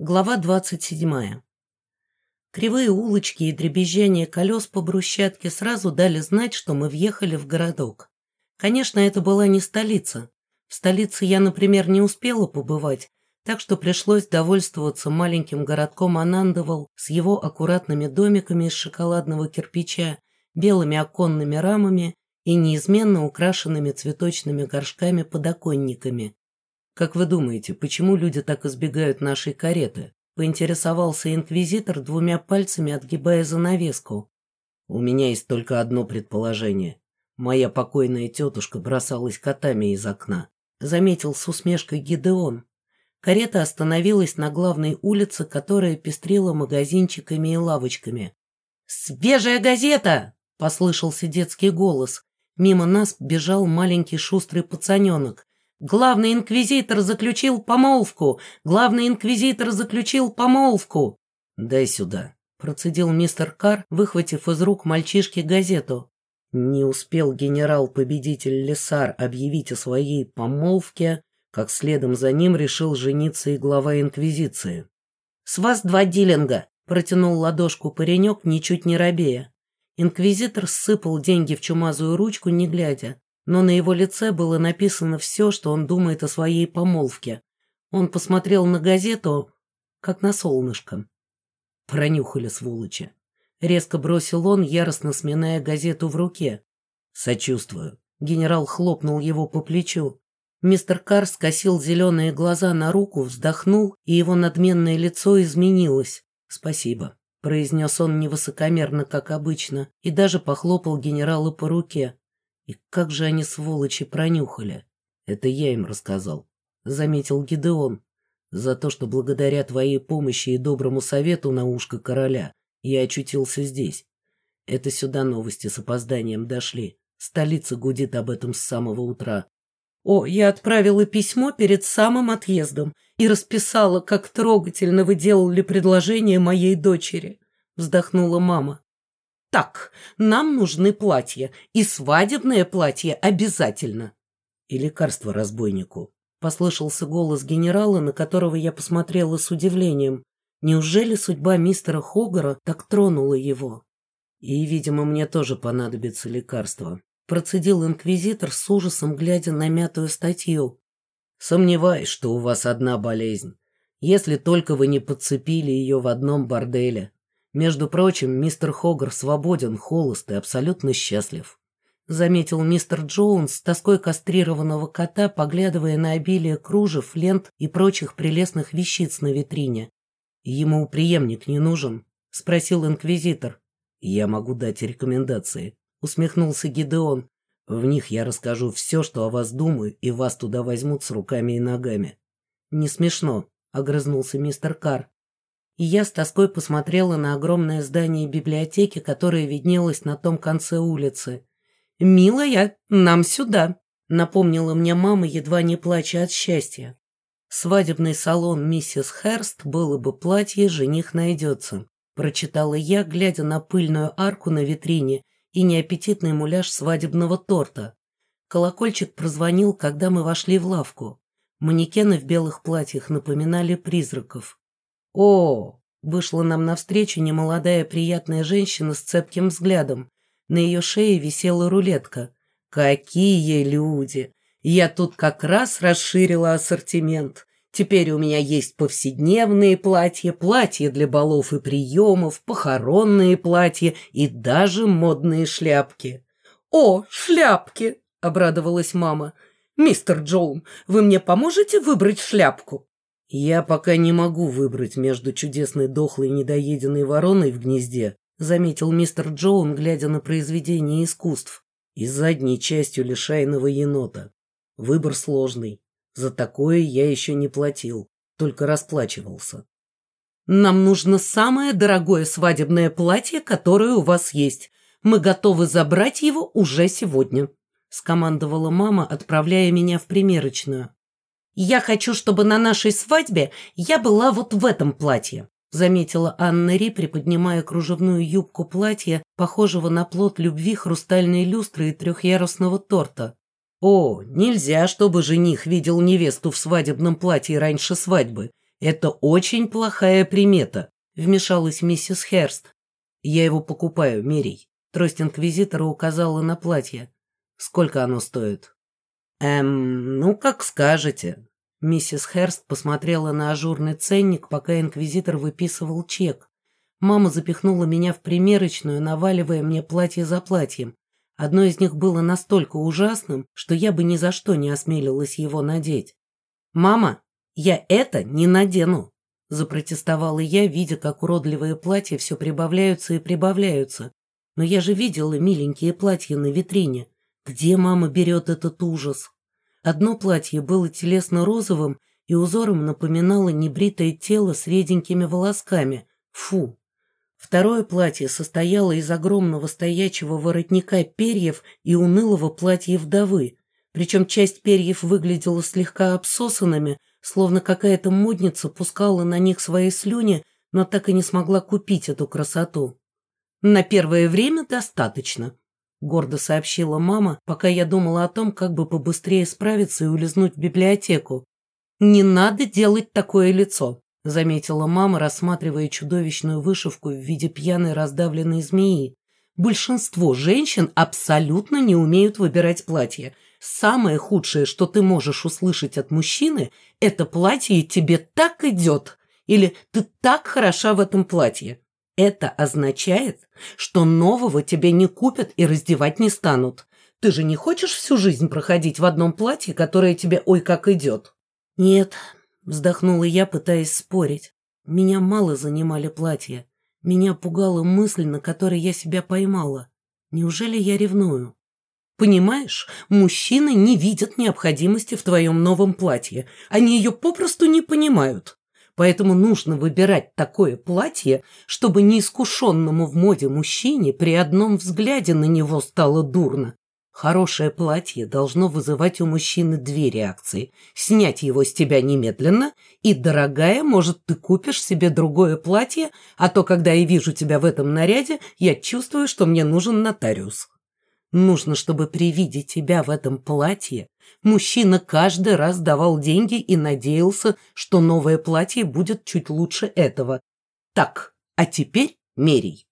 Глава двадцать седьмая. Кривые улочки и дребезжание колес по брусчатке сразу дали знать, что мы въехали в городок. Конечно, это была не столица. В столице я, например, не успела побывать, так что пришлось довольствоваться маленьким городком Анандовал с его аккуратными домиками из шоколадного кирпича, белыми оконными рамами и неизменно украшенными цветочными горшками-подоконниками, «Как вы думаете, почему люди так избегают нашей кареты?» — поинтересовался инквизитор, двумя пальцами отгибая занавеску. «У меня есть только одно предположение. Моя покойная тетушка бросалась котами из окна», — заметил с усмешкой Гидеон. Карета остановилась на главной улице, которая пестрила магазинчиками и лавочками. «Свежая газета!» — послышался детский голос. Мимо нас бежал маленький шустрый пацаненок. Главный инквизитор заключил помолвку! Главный инквизитор заключил помолвку!» «Дай сюда», — процедил мистер Кар, выхватив из рук мальчишки газету. Не успел генерал-победитель Лесар объявить о своей помолвке, как следом за ним решил жениться и глава Инквизиции. «С вас два дилинга!» — протянул ладошку паренек, ничуть не робея. Инквизитор сыпал деньги в чумазую ручку, не глядя но на его лице было написано все, что он думает о своей помолвке. Он посмотрел на газету, как на солнышко. Пронюхали сволочи. Резко бросил он, яростно сминая газету в руке. «Сочувствую». Генерал хлопнул его по плечу. Мистер Карр скосил зеленые глаза на руку, вздохнул, и его надменное лицо изменилось. «Спасибо», — произнес он невысокомерно, как обычно, и даже похлопал генерала по руке. И как же они, сволочи, пронюхали? Это я им рассказал, — заметил Гидеон. За то, что благодаря твоей помощи и доброму совету на ушко короля я очутился здесь. Это сюда новости с опозданием дошли. Столица гудит об этом с самого утра. О, я отправила письмо перед самым отъездом и расписала, как трогательно вы делали предложение моей дочери, вздохнула мама. Так, нам нужны платья, и свадебное платье обязательно. И лекарство разбойнику. Послышался голос генерала, на которого я посмотрела с удивлением. Неужели судьба мистера Хогара так тронула его? И, видимо, мне тоже понадобится лекарство. Процедил инквизитор с ужасом, глядя на мятую статью. Сомневаюсь, что у вас одна болезнь. Если только вы не подцепили ее в одном борделе. Между прочим, мистер Хогар свободен, холост и абсолютно счастлив. Заметил мистер Джоунс с тоской кастрированного кота, поглядывая на обилие кружев, лент и прочих прелестных вещиц на витрине. «Ему преемник не нужен?» — спросил инквизитор. «Я могу дать рекомендации», — усмехнулся Гидеон. «В них я расскажу все, что о вас думаю, и вас туда возьмут с руками и ногами». «Не смешно», — огрызнулся мистер Карр и я с тоской посмотрела на огромное здание библиотеки, которое виднелось на том конце улицы. «Милая, нам сюда!» — напомнила мне мама, едва не плача от счастья. «Свадебный салон миссис Херст было бы платье, жених найдется», — прочитала я, глядя на пыльную арку на витрине и неаппетитный муляж свадебного торта. Колокольчик прозвонил, когда мы вошли в лавку. Манекены в белых платьях напоминали призраков. «О!» — вышла нам навстречу немолодая приятная женщина с цепким взглядом. На ее шее висела рулетка. «Какие люди! Я тут как раз расширила ассортимент. Теперь у меня есть повседневные платья, платья для балов и приемов, похоронные платья и даже модные шляпки». «О, шляпки!» — обрадовалась мама. «Мистер Джоун, вы мне поможете выбрать шляпку?» «Я пока не могу выбрать между чудесной дохлой недоеденной вороной в гнезде», заметил мистер Джоун, глядя на произведение искусств, и задней частью лишайного енота. Выбор сложный. За такое я еще не платил, только расплачивался. «Нам нужно самое дорогое свадебное платье, которое у вас есть. Мы готовы забрать его уже сегодня», — скомандовала мама, отправляя меня в примерочную. «Я хочу, чтобы на нашей свадьбе я была вот в этом платье», заметила Анна Ри, приподнимая кружевную юбку платья, похожего на плод любви хрустальной люстры и трехъярусного торта. «О, нельзя, чтобы жених видел невесту в свадебном платье раньше свадьбы. Это очень плохая примета, вмешалась миссис Херст. Я его покупаю, мерей. Трость инквизитора указала на платье. Сколько оно стоит? Эм, ну, как скажете. Миссис Херст посмотрела на ажурный ценник, пока инквизитор выписывал чек. Мама запихнула меня в примерочную, наваливая мне платье за платьем. Одно из них было настолько ужасным, что я бы ни за что не осмелилась его надеть. «Мама, я это не надену!» Запротестовала я, видя, как уродливые платья все прибавляются и прибавляются. Но я же видела миленькие платья на витрине. Где мама берет этот ужас? Одно платье было телесно-розовым и узором напоминало небритое тело с реденькими волосками. Фу! Второе платье состояло из огромного стоячего воротника перьев и унылого платья вдовы, причем часть перьев выглядела слегка обсосанными, словно какая-то модница пускала на них свои слюни, но так и не смогла купить эту красоту. «На первое время достаточно», — гордо сообщила мама, пока я думала о том, как бы побыстрее справиться и улизнуть в библиотеку. «Не надо делать такое лицо заметила мама, рассматривая чудовищную вышивку в виде пьяной раздавленной змеи. Большинство женщин абсолютно не умеют выбирать платье. Самое худшее, что ты можешь услышать от мужчины, это платье тебе так идет, или ты так хороша в этом платье. Это означает, что нового тебе не купят и раздевать не станут. Ты же не хочешь всю жизнь проходить в одном платье, которое тебе ой как идет? Нет, Вздохнула я, пытаясь спорить. Меня мало занимали платья. Меня пугала мысль, на которой я себя поймала. Неужели я ревную? Понимаешь, мужчины не видят необходимости в твоем новом платье. Они ее попросту не понимают. Поэтому нужно выбирать такое платье, чтобы неискушенному в моде мужчине при одном взгляде на него стало дурно, Хорошее платье должно вызывать у мужчины две реакции. Снять его с тебя немедленно, и, дорогая, может, ты купишь себе другое платье, а то, когда я вижу тебя в этом наряде, я чувствую, что мне нужен нотариус. Нужно, чтобы при виде тебя в этом платье мужчина каждый раз давал деньги и надеялся, что новое платье будет чуть лучше этого. Так, а теперь мерей.